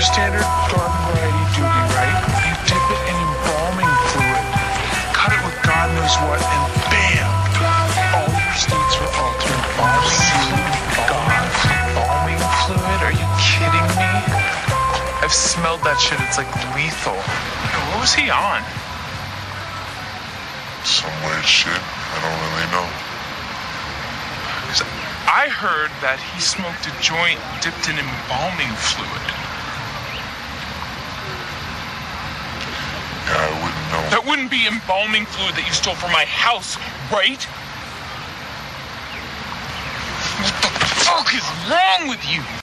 your standard garden variety duty right, you dip it in embalming fluid, cut it with God knows what, and bam! All your states were altered. Embalming fluid, God. Embalming fluid? Are you kidding me? I've smelled that shit. It's like lethal. What was he on? Some weird shit. I don't really know. I heard that he smoked a joint dipped in embalming fluid. That wouldn't be embalming fluid that you stole from my house, right? What the fuck is wrong with you?